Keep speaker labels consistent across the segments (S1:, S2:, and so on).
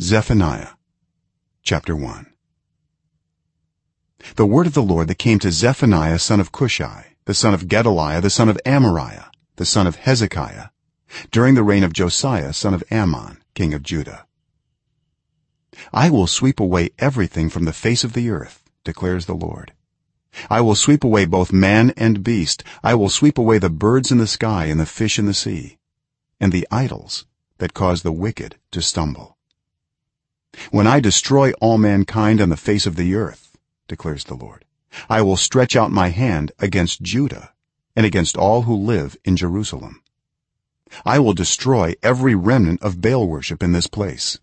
S1: zephaniah chapter 1 the word of the lord that came to zephaniah son of cushi the son of gedaliah the son of amariah the son of hezekiah during the reign of josiah son of amon king of judah. I will sweep away everything from the face of the earth declares the lord. I will sweep away both man and beast. I will sweep away the birds in the sky and the fish in the sea and the idols that cause the wicked to stumble when i destroy all mankind on the face of the earth declares the lord i will stretch out my hand against judah and against all who live in jerusalem. I will destroy every remnant of baal worship in this place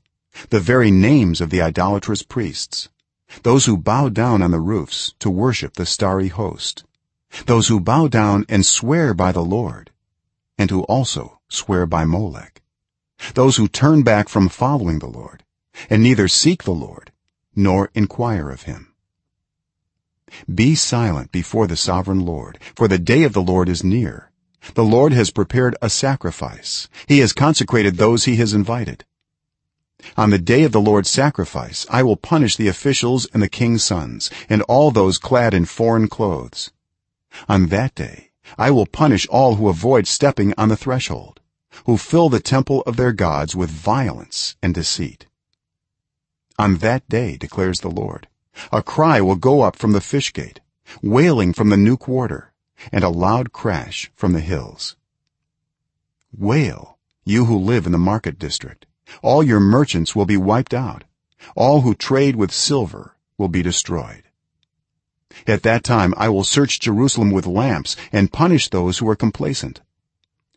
S1: the very names of the idolatrous priests those who bow down on the roofs to worship the starry host those who bow down and swear by the lord and who also swear by molech those who turn back from following the lord and neither seek the lord nor inquire of him. Be silent before the sovereign lord for the day of the lord is near. The lord has prepared a sacrifice. He has consecrated those he has invited. On the day of the lord's sacrifice i will punish the officials and the king's sons and all those clad in foreign clothes. On that day i will punish all who avoid stepping on the threshold who fill the temple of their gods with violence and deceit on that day declares the lord a cry will go up from the fish gate wailing from the new quarter and a loud crash from the hills. Wail you who live in the market district. All your merchants will be wiped out. All who trade with silver will be destroyed. At that time i will search jerusalem with lamps and punish those who are complacent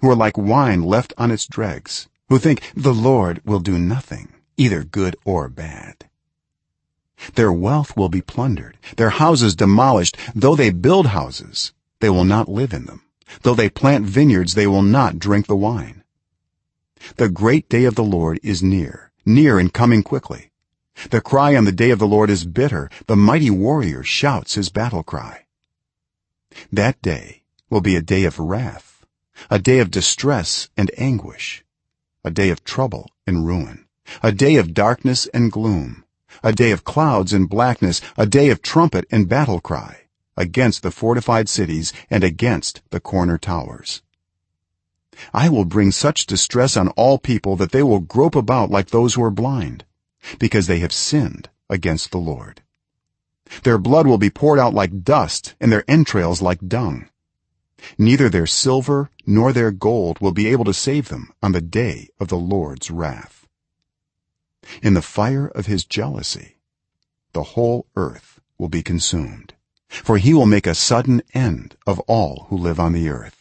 S1: who are like wine left on its dregs who think the lord will do nothing either good or bad. Their wealth will be plundered. Their houses demolished. Though they build houses they will not live in them. Though they plant vineyards they will not drink the wine. The great day of the lord is near near and coming quickly. The cry on the day of the lord is bitter. The mighty warrior shouts his battle cry. That day will be a day of wrath a day of distress and anguish a day of trouble and ruin a day of darkness and gloom. A day of clouds and blackness. A day of trumpet and battle cry. Against the fortified cities and against the corner towers. I will bring such distress on all people that they will grope about like those who are blind because they have sinned against the lord. Their blood will be poured out like dust and their entrails like dung. Neither their silver nor their gold will be able to save them on the day of the lord's wrath in the fire of his jealousy the whole earth will be consumed for he will make a sudden end of all who live on the earth